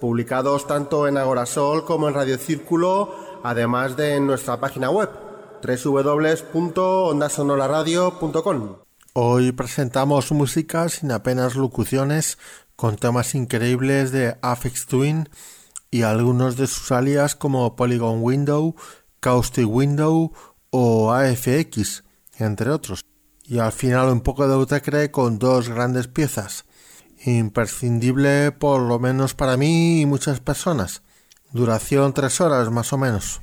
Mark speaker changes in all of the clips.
Speaker 1: publicados tanto en Agorasol como en Radio Círculo, además de en nuestra página web www.ondasonoraradio.com. Hoy presentamos música sin apenas locuciones con temas increíbles de Afex Twin y algunos de sus alias como Polygon Window, Caustic Window o AFX, entre otros. Y al final un poco de Utecre con dos grandes piezas imprescindible por lo menos para mí y muchas personas. Duración tres horas más o menos.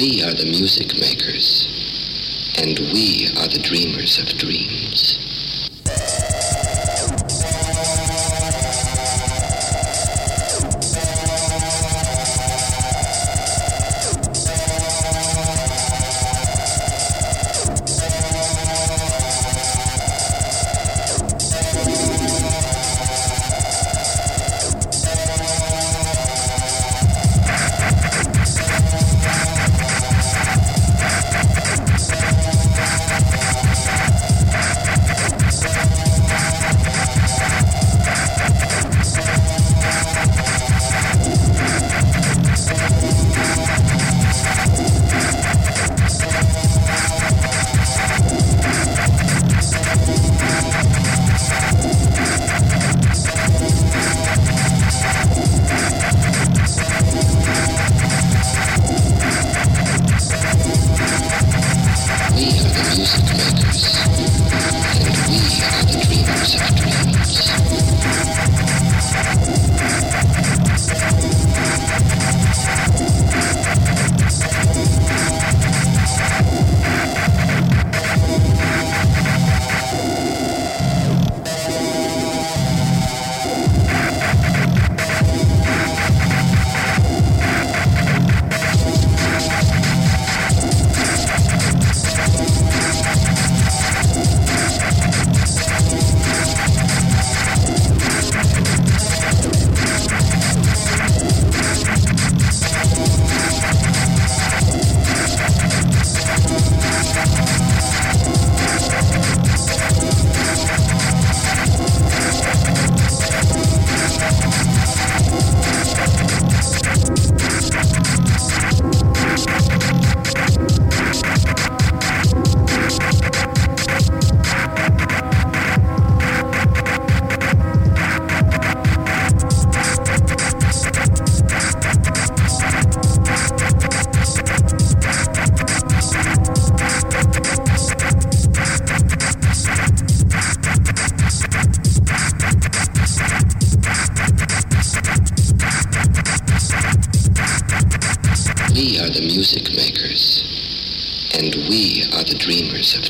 Speaker 2: We are the music makers, and we are the dreamers of dreams. Dreamers of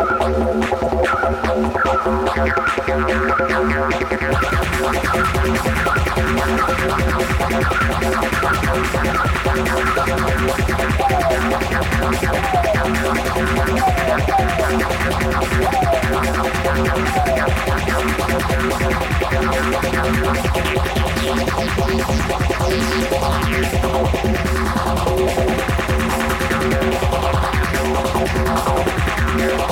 Speaker 3: Thank
Speaker 4: Thank